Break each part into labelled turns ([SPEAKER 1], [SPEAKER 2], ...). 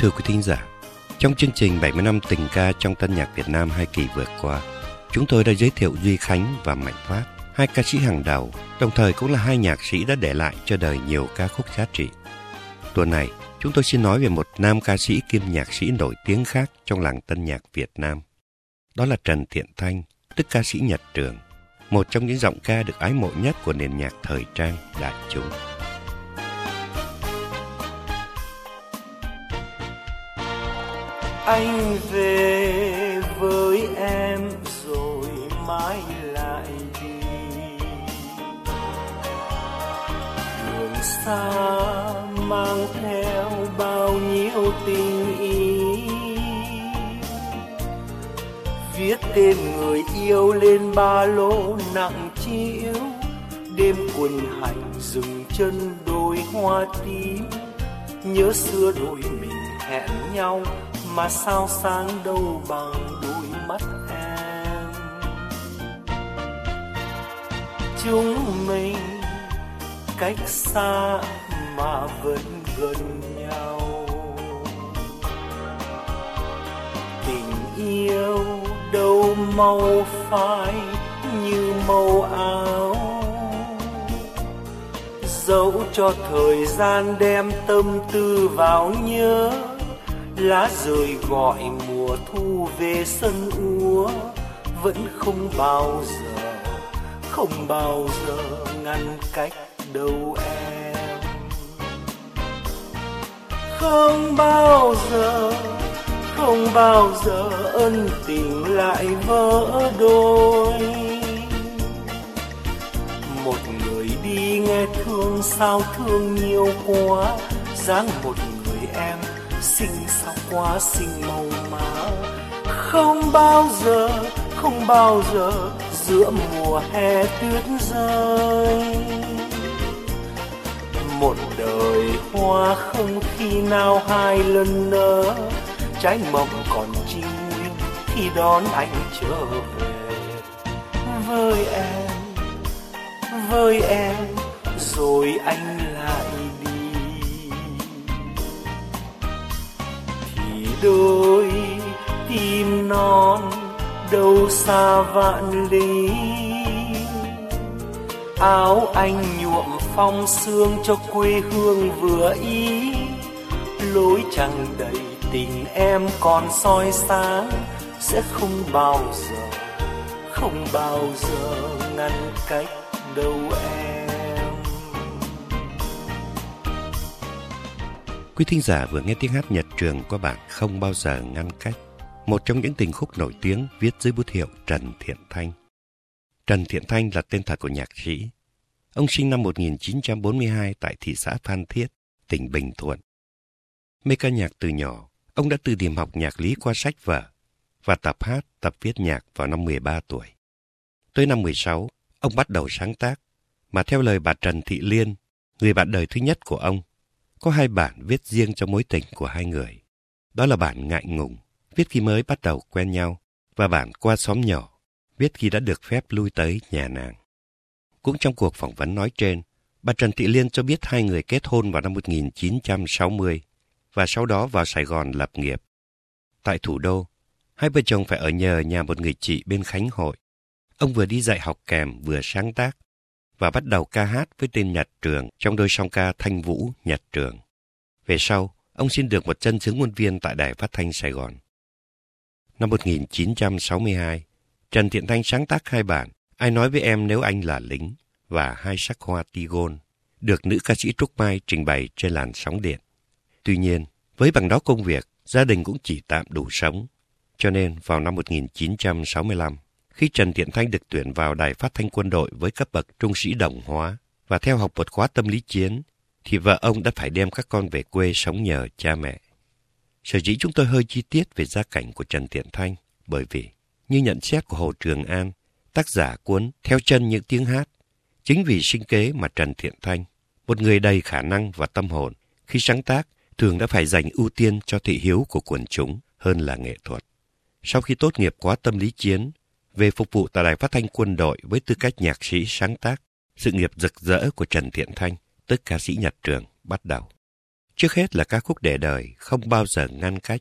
[SPEAKER 1] thưa quý thính giả, trong chương trình 70 năm tình ca trong tân nhạc Việt Nam hai kỳ vừa qua, chúng tôi đã giới thiệu Duy Khánh và Mạnh Phát, hai ca sĩ hàng đầu, đồng thời cũng là hai nhạc sĩ đã để lại cho đời nhiều ca khúc giá trị. Tuần này, chúng tôi xin nói về một nam ca sĩ kiêm nhạc sĩ nổi tiếng khác trong làng tân nhạc Việt Nam. Đó là Trần Thiện Thanh, tức ca sĩ Nhật Trường, một trong những giọng ca được ái mộ nhất của nền nhạc thời trang đại chúng.
[SPEAKER 2] Anh về với em rồi mãi lại đi. Đường xa mang theo bao nhiêu tình ý. Viết tên người yêu lên ba lô nặng chiếu. Đêm quần hành dừng chân đôi hoa tím. Nhớ xưa đôi mình hẹn nhau mà sao sáng đâu bằng đôi mắt em? Chúng mình cách xa mà vẫn gần nhau. Tình yêu đâu màu phai như màu áo. Dẫu cho thời gian đem tâm tư vào nhớ lá rơi gọi mùa thu về sân úa. Vẫn không bao giờ, không bao giờ ngăn cách đâu em. Không bao giờ, không bao giờ ân tình lại vỡ đôi. Một người đi nghe thương sao thương nhiều quá. Dáng một người em xinh sao hoa xinh màu má không bao giờ, không bao giờ giữa mùa hè tuyết rơi. Một đời hoa không khi nào hai lần nở. Trái mộng còn trinh nguyên khi đón anh trở về. Với em với em, rồi anh đôi, tim non đâu xa vạn lý. Áo anh nhuộm phong sương cho quê hương vừa ý. Lối chẳng đầy tình em còn soi sáng, sẽ không bao giờ, không bao giờ ngăn cách đâu em.
[SPEAKER 1] Quý thính giả vừa nghe tiếng hát Nhật Trường qua bản Không Bao Giờ Ngăn Cách, một trong những tình khúc nổi tiếng viết dưới bút hiệu Trần Thiện Thanh. Trần Thiện Thanh là tên thật của nhạc sĩ. Ông sinh năm 1942 tại thị xã Phan Thiết, tỉnh Bình Thuận. Mê ca nhạc từ nhỏ, ông đã từ điểm học nhạc lý qua sách vở và tập hát, tập viết nhạc vào năm 13 tuổi. Tới năm 16, ông bắt đầu sáng tác, mà theo lời bà Trần Thị Liên, người bạn đời thứ nhất của ông, có hai bản viết riêng cho mối tình của hai người. Đó là bản ngại ngùng, viết khi mới bắt đầu quen nhau, và bản qua xóm nhỏ, viết khi đã được phép lui tới nhà nàng. Cũng trong cuộc phỏng vấn nói trên, bà Trần Thị Liên cho biết hai người kết hôn vào năm 1960 và sau đó vào Sài Gòn lập nghiệp. Tại thủ đô, hai vợ chồng phải ở nhờ nhà một người chị bên Khánh Hội. Ông vừa đi dạy học kèm vừa sáng tác và bắt đầu ca hát với tên Nhật Trường trong đôi song ca Thanh Vũ Nhật Trường. Về sau, ông xin được một chân sướng ngôn viên tại Đài Phát Thanh Sài Gòn. Năm 1962, Trần Thiện Thanh sáng tác hai bản Ai nói với em nếu anh là lính và Hai sắc hoa tigon, được nữ ca sĩ Trúc Mai trình bày trên làn sóng điện. Tuy nhiên, với bằng đó công việc, gia đình cũng chỉ tạm đủ sống. Cho nên vào năm 1965, khi Trần Thiện Thanh được tuyển vào đài phát thanh quân đội với cấp bậc trung sĩ đồng hóa và theo học một khóa tâm lý chiến, thì vợ ông đã phải đem các con về quê sống nhờ cha mẹ. Sở dĩ chúng tôi hơi chi tiết về gia cảnh của Trần Thiện Thanh bởi vì, như nhận xét của Hồ Trường An, tác giả cuốn Theo chân những tiếng hát, chính vì sinh kế mà Trần Thiện Thanh, một người đầy khả năng và tâm hồn, khi sáng tác thường đã phải dành ưu tiên cho thị hiếu của quần chúng hơn là nghệ thuật. Sau khi tốt nghiệp khóa tâm lý chiến, về phục vụ tại đài phát thanh quân đội với tư cách nhạc sĩ sáng tác, sự nghiệp rực rỡ của Trần Thiện Thanh, tức ca sĩ Nhật Trường, bắt đầu. Trước hết là ca khúc để đời không bao giờ ngăn cách,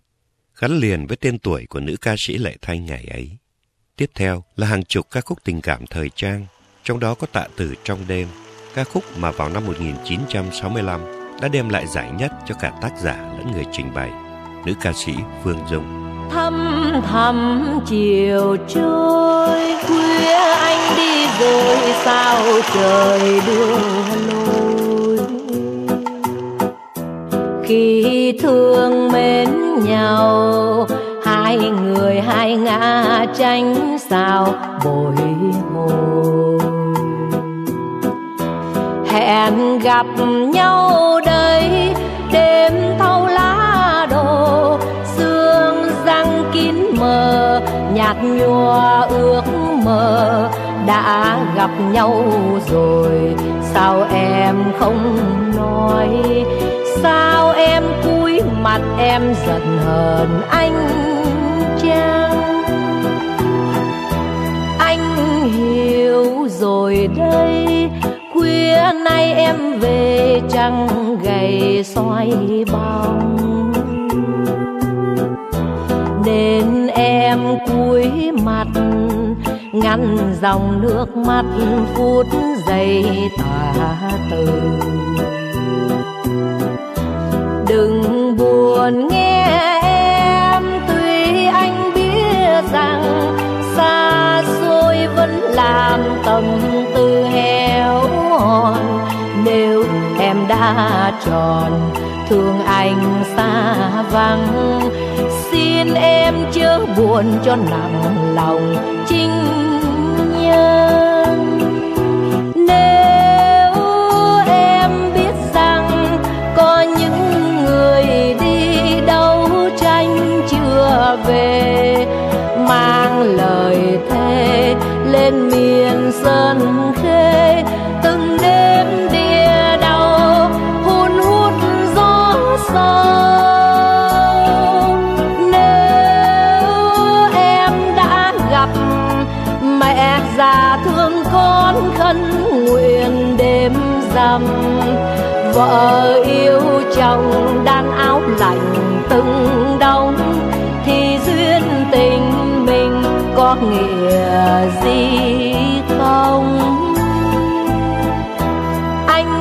[SPEAKER 1] gắn liền với tên tuổi của nữ ca sĩ Lệ Thanh ngày ấy. Tiếp theo là hàng chục ca khúc tình cảm thời trang, trong đó có tạ tử trong đêm, ca khúc mà vào năm 1965 đã đem lại giải nhất cho cả tác giả lẫn người trình bày, nữ ca sĩ Phương Dung.
[SPEAKER 3] Thăm thầm chiều trôi. Khuya anh đi rồi sao trời đưa lối khi thương mến nhau, hai người hai ngã tranh sao bồi hồi? Hẹn gặp nhau nhòa ước mơ đã gặp nhau rồi, sao em không nói? Sao em cúi mặt em giận hờn anh chăng? Anh hiểu rồi đây, khuya nay em về trăng gầy soi bóng. Nên em em cúi mặt, ngăn dòng nước mắt phút giây tả từ. Đừng buồn nghe em, tuy anh biết rằng xa xôi vẫn làm tâm tư héo hòn nếu em đã tròn, thương anh xa vắng khuyên em chớ buồn cho nặng lòng chính nhân. Nếu em biết rằng có những người đi đấu tranh chưa về, mang lời thề lên miền sơn khê. Vợ yêu chồng đan áo lạnh từng đông thì duyên tình mình có nghĩa gì không? Anh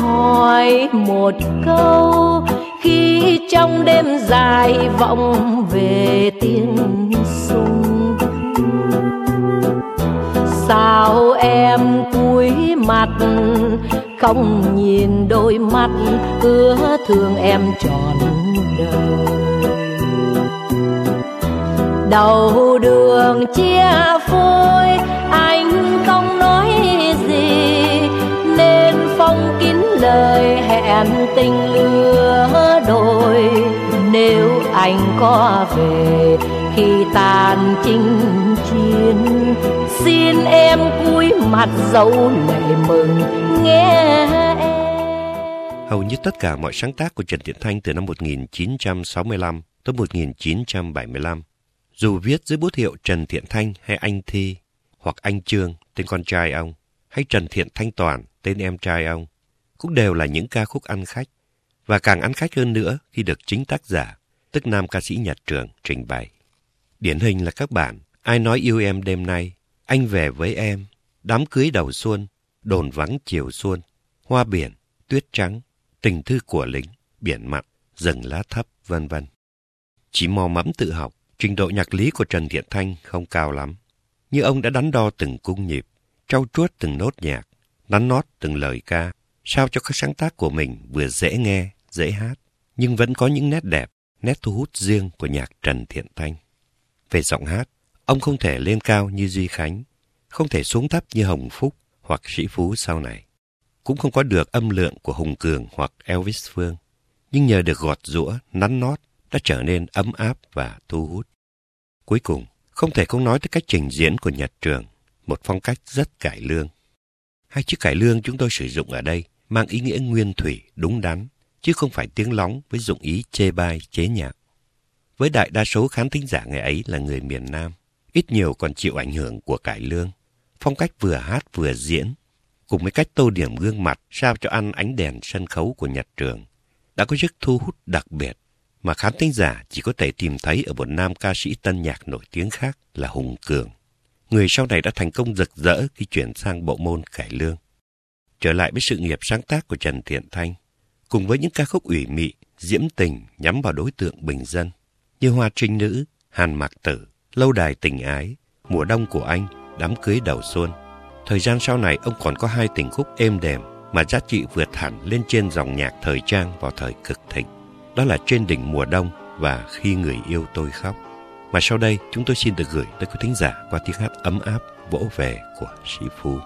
[SPEAKER 3] hỏi một câu, khi trong đêm dài vọng về tiếng sung sao em cúi mặt không nhìn đôi mắt ưa thương em trọn đời. Đầu đường chia phôi, anh không nói gì, nên phong kín lời hẹn tình lứa đôi. Nếu anh có về khi tàn chinh chiến xin em cúi mặt dấu lệ mừng nghe em
[SPEAKER 1] Hầu như tất cả mọi sáng tác của Trần Thiện Thanh từ năm 1965 tới 1975, dù viết dưới bút hiệu Trần Thiện Thanh hay Anh Thi, hoặc Anh Trương, tên con trai ông, hay Trần Thiện Thanh Toàn, tên em trai ông, cũng đều là những ca khúc ăn khách, và càng ăn khách hơn nữa khi được chính tác giả, tức nam ca sĩ Nhật Trường, trình bày. Điển hình là các bản Ai nói yêu em đêm nay, Anh về với em, Đám cưới đầu xuân, Đồn vắng chiều xuân, Hoa biển, Tuyết trắng, Tình thư của lính, Biển mặn, Rừng lá thấp, vân vân. Chỉ mò mẫm tự học, trình độ nhạc lý của Trần Thiện Thanh không cao lắm. Như ông đã đắn đo từng cung nhịp, trau chuốt từng nốt nhạc, nắn nót từng lời ca, sao cho các sáng tác của mình vừa dễ nghe, dễ hát, nhưng vẫn có những nét đẹp, nét thu hút riêng của nhạc Trần Thiện Thanh. Về giọng hát, ông không thể lên cao như Duy Khánh, không thể xuống thấp như Hồng Phúc hoặc Sĩ Phú sau này. Cũng không có được âm lượng của Hùng Cường hoặc Elvis Phương, nhưng nhờ được gọt rũa, nắn nót đã trở nên ấm áp và thu hút. Cuối cùng, không thể không nói tới cách trình diễn của Nhật Trường, một phong cách rất cải lương. Hai chữ cải lương chúng tôi sử dụng ở đây mang ý nghĩa nguyên thủy, đúng đắn, chứ không phải tiếng lóng với dụng ý chê bai, chế nhạc. Với đại đa số khán thính giả ngày ấy là người miền Nam, ít nhiều còn chịu ảnh hưởng của cải lương. Phong cách vừa hát vừa diễn, cùng với cách tô điểm gương mặt sao cho ăn ánh đèn sân khấu của Nhật Trường, đã có sức thu hút đặc biệt mà khán thính giả chỉ có thể tìm thấy ở một nam ca sĩ tân nhạc nổi tiếng khác là Hùng Cường. Người sau này đã thành công rực rỡ khi chuyển sang bộ môn cải lương. Trở lại với sự nghiệp sáng tác của Trần Thiện Thanh, cùng với những ca khúc ủy mị, diễm tình nhắm vào đối tượng bình dân, như Hoa Trinh Nữ, Hàn Mạc Tử, Lâu Đài Tình Ái, Mùa Đông của Anh, Đám Cưới Đầu Xuân. Thời gian sau này ông còn có hai tình khúc êm đềm mà giá trị vượt hẳn lên trên dòng nhạc thời trang vào thời cực thịnh. Đó là Trên đỉnh mùa đông và Khi người yêu tôi khóc. Mà sau đây chúng tôi xin được gửi tới quý thính giả qua tiếng hát ấm áp vỗ về của Sĩ Phu.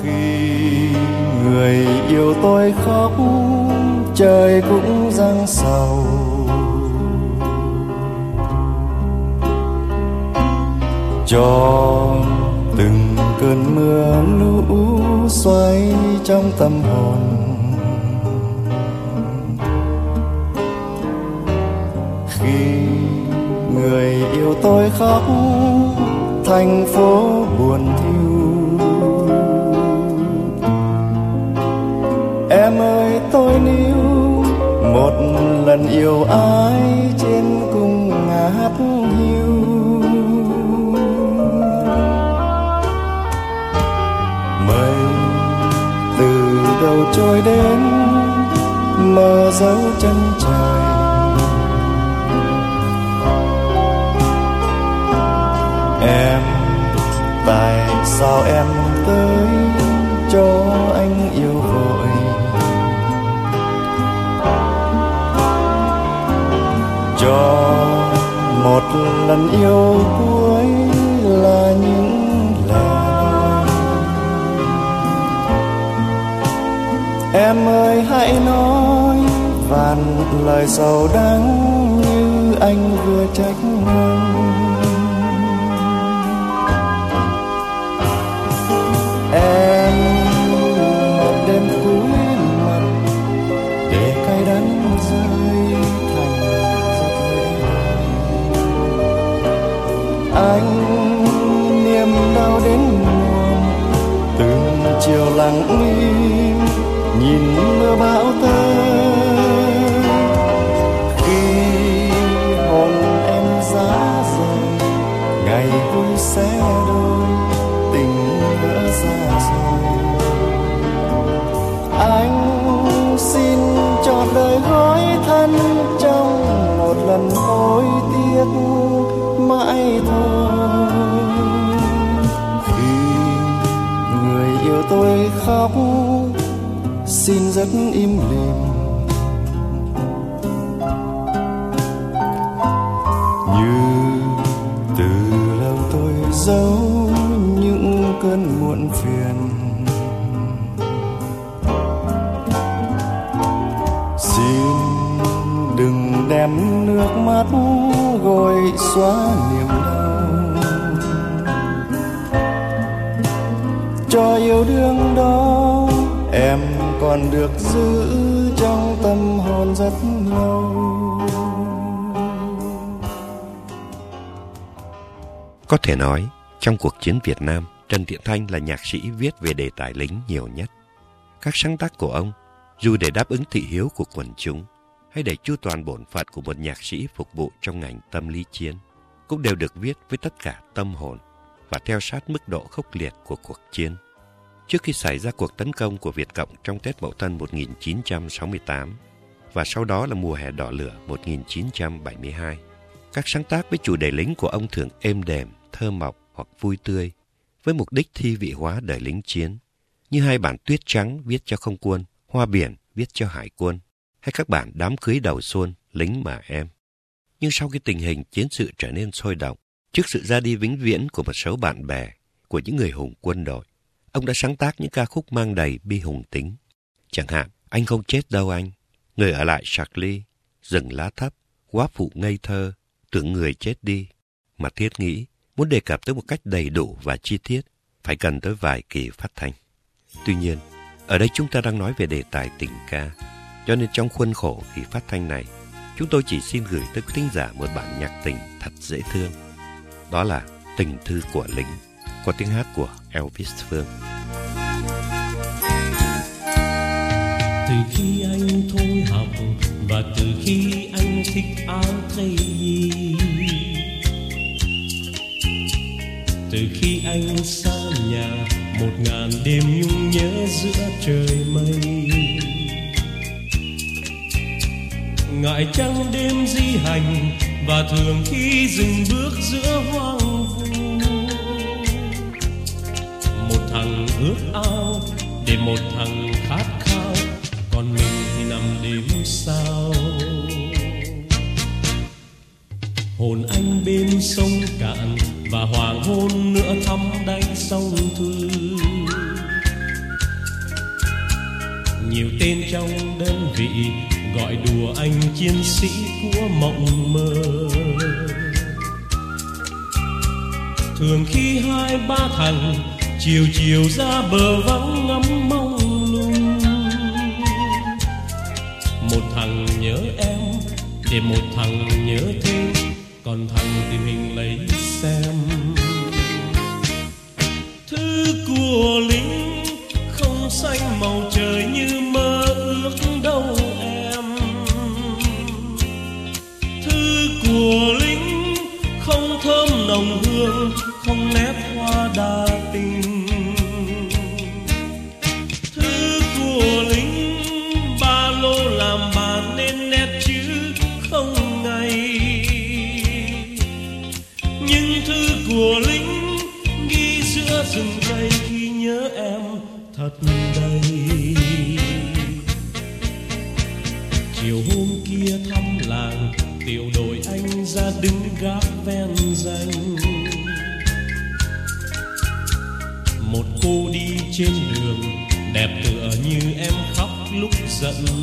[SPEAKER 4] Khi người yêu tôi khóc trời cũng giăng sầu. Cho từng cơn mưa lũ xoay trong tâm hồn. Khi người yêu tôi khóc, thành phố buồn thiêu em ơi, tôi níu một lần yêu ai trên cung ngát hiu. Mây từ đầu trôi đến, mờ dấu chân trời. Em, tại sao em tới cho anh yêu? Cho một lần yêu cuối là những lời. Em ơi, hãy nói vàn lời sầu đắng như anh vừa trách mong. Tôi khóc, xin rất im lìm. Như từ lâu tôi giấu những cơn muộn phiền. Xin đừng đem nước mắt gội xóa niềm yêu đương đó em còn được giữ trong tâm hồn rất lâu
[SPEAKER 1] Có thể nói, trong cuộc chiến Việt Nam, Trần Thiện Thanh là nhạc sĩ viết về đề tài lính nhiều nhất. Các sáng tác của ông, dù để đáp ứng thị hiếu của quần chúng, hay để chu toàn bổn phận của một nhạc sĩ phục vụ trong ngành tâm lý chiến, cũng đều được viết với tất cả tâm hồn và theo sát mức độ khốc liệt của cuộc chiến. Trước khi xảy ra cuộc tấn công của Việt Cộng trong Tết Mậu Thân 1968 và sau đó là mùa hè đỏ lửa 1972, các sáng tác với chủ đề lính của ông thường êm đềm, thơ mộc hoặc vui tươi, với mục đích thi vị hóa đời lính chiến, như hai bản Tuyết Trắng viết cho không quân, Hoa Biển viết cho hải quân, hay các bản Đám Cưới Đầu Xuân, Lính Mà Em. Nhưng sau khi tình hình chiến sự trở nên sôi động, trước sự ra đi vĩnh viễn của một số bạn bè, của những người hùng quân đội, ông đã sáng tác những ca khúc mang đầy bi hùng tính. Chẳng hạn, Anh không chết đâu anh, Người ở lại Charlie, Rừng lá thấp, Quá phụ ngây thơ, Tưởng người chết đi. Mà thiết nghĩ, muốn đề cập tới một cách đầy đủ và chi tiết, phải cần tới vài kỳ phát thanh. Tuy nhiên, ở đây chúng ta đang nói về đề tài tình ca, cho nên trong khuôn khổ kỳ phát thanh này, chúng tôi chỉ xin gửi tới quý thính giả một bản nhạc tình thật dễ thương. Đó là Tình thư của lính, qua tiếng hát của Elvis Phương.
[SPEAKER 5] từ khi anh thôi học và từ khi anh thích áo thầy từ khi anh xa nhà, một ngàn đêm nhung nhớ giữa trời mây ngại trăng đêm di hành và thường khi dừng một thằng khát khao, còn mình thì nằm đêm sao. Hồn anh bên sông cạn và hoàng hôn nữa thăm đáy sông thư. Nhiều tên trong đơn vị gọi đùa anh chiến sĩ của mộng mơ. Thường khi hai ba thằng chiều chiều ra bờ vắng ngắm mong lung. Một thằng nhớ em để một thằng nhớ thương còn thằng tìm hình lấy xem.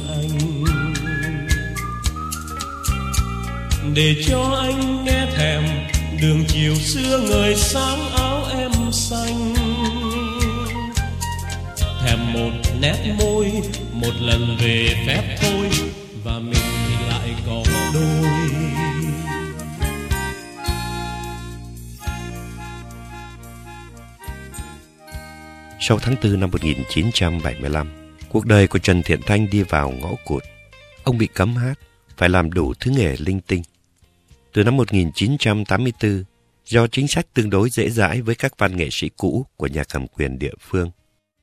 [SPEAKER 5] Anh. Để cho anh nghe thèm đường chiều xưa người sáng áo em xanh. Thèm một nét môi một lần về phép thôi và mình thì lại có đôi.
[SPEAKER 1] Sau tháng 4 năm 1975, cuộc đời của Trần Thiện Thanh đi vào ngõ cụt. Ông bị cấm hát, phải làm đủ thứ nghề linh tinh. Từ năm 1984, do chính sách tương đối dễ dãi với các văn nghệ sĩ cũ của nhà cầm quyền địa phương,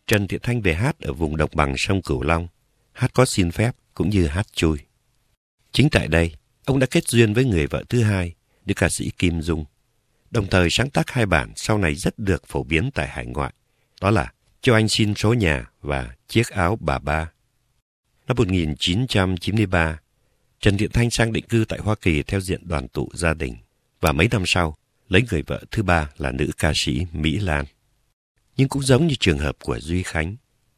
[SPEAKER 1] Trần Thiện Thanh về hát ở vùng đồng bằng sông Cửu Long, hát có xin phép cũng như hát chui. Chính tại đây, ông đã kết duyên với người vợ thứ hai, nữ ca sĩ Kim Dung, đồng thời sáng tác hai bản sau này rất được phổ biến tại hải ngoại. Đó là cho anh xin số nhà và Chiếc áo bà ba. Năm 1993, Trần Thiện Thanh sang định cư tại Hoa Kỳ theo diện đoàn tụ gia đình và mấy năm sau lấy người vợ thứ ba là nữ ca sĩ Mỹ Lan. Nhưng cũng giống như trường hợp của Duy Khánh,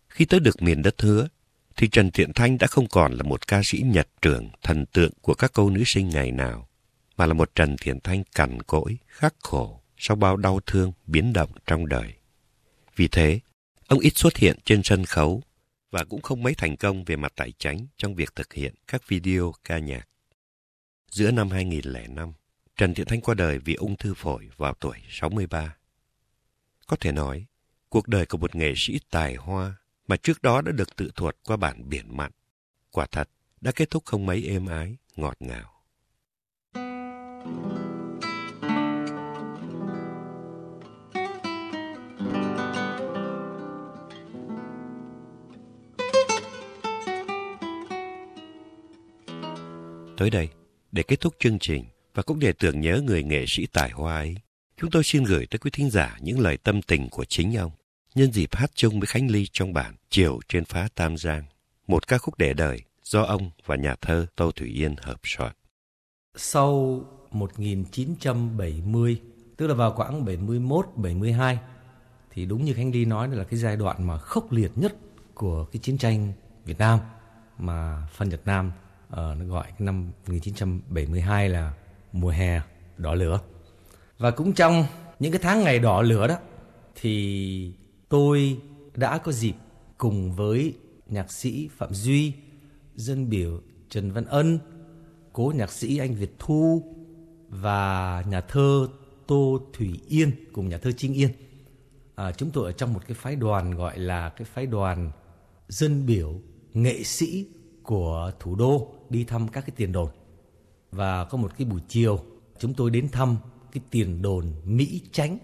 [SPEAKER 1] khi tới được miền đất hứa, thì Trần Thiện Thanh đã không còn là một ca sĩ nhật trưởng thần tượng của các cô nữ sinh ngày nào, mà là một Trần Thiện Thanh cằn cỗi, khắc khổ sau bao đau thương biến động trong đời. Vì thế, ông ít xuất hiện trên sân khấu và cũng không mấy thành công về mặt tài chính trong việc thực hiện các video ca nhạc. Giữa năm 2005, Trần Thiện Thanh qua đời vì ung thư phổi vào tuổi 63. Có thể nói, cuộc đời của một nghệ sĩ tài hoa mà trước đó đã được tự thuật qua bản biển mặn, quả thật đã kết thúc không mấy êm ái, ngọt ngào. Tới đây, để kết thúc chương trình và cũng để tưởng nhớ người nghệ sĩ tài hoa ấy, chúng tôi xin gửi tới quý thính giả những lời tâm tình của chính ông nhân dịp hát chung với Khánh Ly trong bản Chiều trên phá Tam Giang, một ca khúc để đời do ông và nhà thơ Tô Thủy Yên hợp soạn.
[SPEAKER 6] Sau 1970, tức là vào khoảng 71, 72, thì đúng như Khánh Ly nói là cái giai đoạn mà khốc liệt nhất của cái chiến tranh Việt Nam mà phần Nhật Nam uh, nó gọi năm 1972 là mùa hè đỏ lửa. Và cũng trong những cái tháng ngày đỏ lửa đó thì tôi đã có dịp cùng với nhạc sĩ Phạm Duy, dân biểu Trần Văn Ân, cố nhạc sĩ anh Việt Thu và nhà thơ Tô Thủy Yên cùng nhà thơ Trinh Yên. À, chúng tôi ở trong một cái phái đoàn gọi là cái phái đoàn dân biểu nghệ sĩ của thủ đô đi thăm các cái tiền đồn. Và có một cái buổi chiều, chúng tôi đến thăm cái tiền đồn Mỹ Chánh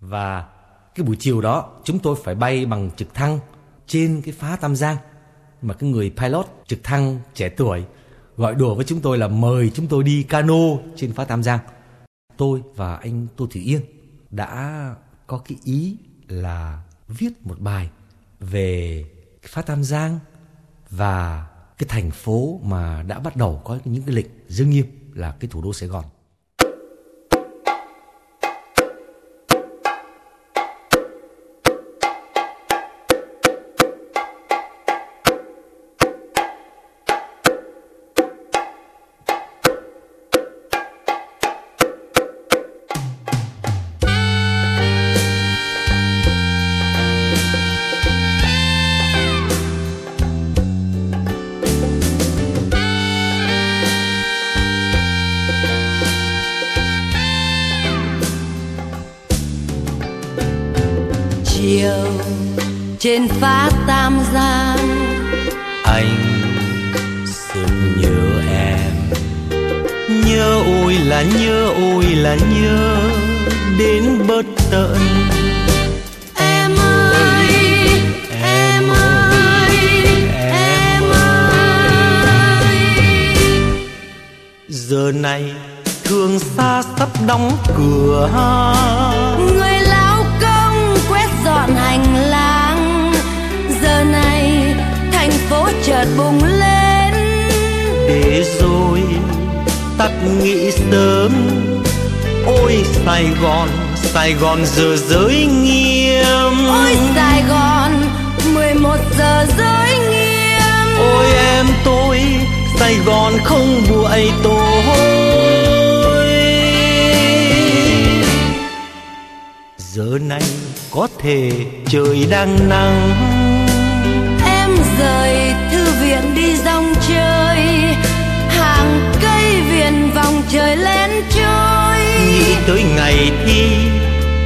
[SPEAKER 6] và cái buổi chiều đó, chúng tôi phải bay bằng trực thăng trên cái phá Tam Giang mà cái người pilot trực thăng trẻ tuổi gọi đùa với chúng tôi là mời chúng tôi đi cano trên phá Tam Giang. Tôi và anh Tô Thủy Yên đã có cái ý là viết một bài về phá Tam Giang và cái thành phố mà đã bắt đầu có những cái lệnh dương nghiêm là cái thủ đô Sài Gòn.
[SPEAKER 7] Trên phá tam giang.
[SPEAKER 2] Anh sự nhớ em. Nhớ ôi là nhớ ôi là nhớ. Đến bất tận.
[SPEAKER 7] Em ơi em ơi em ơi.
[SPEAKER 2] Giờ này thương xa sắp đóng cửa
[SPEAKER 7] bùng lên.
[SPEAKER 2] Để rồi tắt nghĩ sớm. Ôi sài gòn sài gòn giờ giới nghiêm.
[SPEAKER 7] Ôi sài gòn 11 giờ giới nghiêm.
[SPEAKER 2] Ôi em tôi sài gòn không buổi tối giờ này có thể trời đang nắng
[SPEAKER 7] trời lên trôi.
[SPEAKER 2] Nghĩ tới ngày thi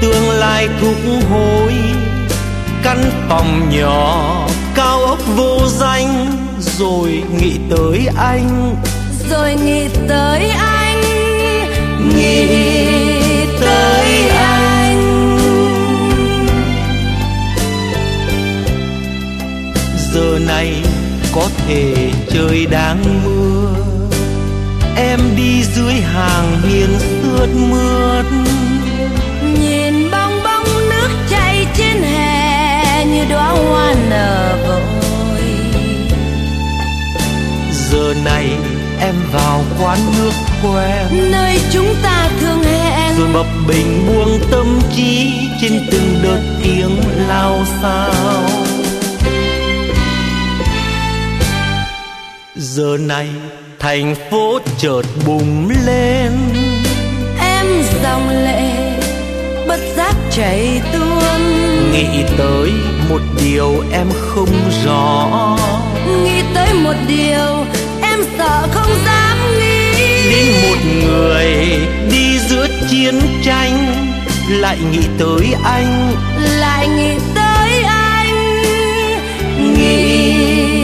[SPEAKER 2] tương lai cũng hối. Căn phòng nhỏ cao ốc vô danh rồi nghĩ tới anh.
[SPEAKER 7] Rồi nghĩ tới anh.
[SPEAKER 2] Nghĩ tới anh. Giờ này có thể trời đang mưa dưới hàng hiên sướt mướt.
[SPEAKER 7] Nhìn bong bóng nước chảy trên hè như đóa hoa nở vội.
[SPEAKER 2] Giờ này em vào quán nước quen.
[SPEAKER 7] Nơi chúng ta thường hẹn.
[SPEAKER 2] Rồi bập bình buông tâm trí trên từng đợt tiếng lao sao giờ này thành phố chợt bùng lên.
[SPEAKER 7] Em dòng lệ bất giác chảy tuôn.
[SPEAKER 2] Nghĩ tới một điều em không rõ.
[SPEAKER 7] Nghĩ tới một điều em sợ không dám nghĩ.
[SPEAKER 2] Đến một người đi giữa chiến tranh lại nghĩ tới anh.
[SPEAKER 7] Lại nghĩ tới anh.
[SPEAKER 2] Nghĩ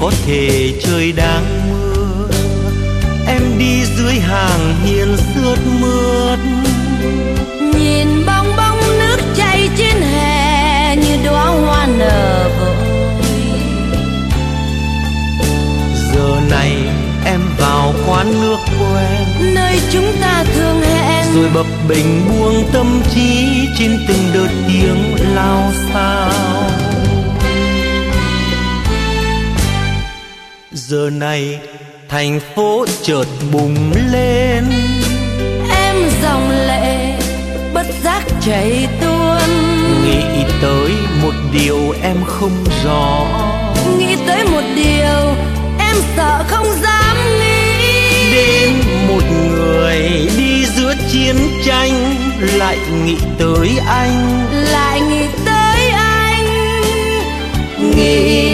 [SPEAKER 2] có thể trời đang mưa. Em đi dưới hàng hiên sướt mướt.
[SPEAKER 7] Nhìn bong bóng nước chảy trên hè như đóa hoa nở vội.
[SPEAKER 2] Giờ này em vào quán nước quen.
[SPEAKER 7] Nơi chúng ta thường hẹn.
[SPEAKER 2] Rồi bập bình buông tâm trí trên từng đợt tiếng lao sao giờ này thành phố chợt bùng lên.
[SPEAKER 7] Em dòng lệ bất giác chảy tuôn.
[SPEAKER 2] Nghĩ tới một điều em không rõ.
[SPEAKER 7] Nghĩ tới một điều em sợ không dám nghĩ.
[SPEAKER 2] Đến một người đi giữa chiến tranh lại nghĩ tới anh.
[SPEAKER 7] Lại nghĩ tới anh. Nghĩ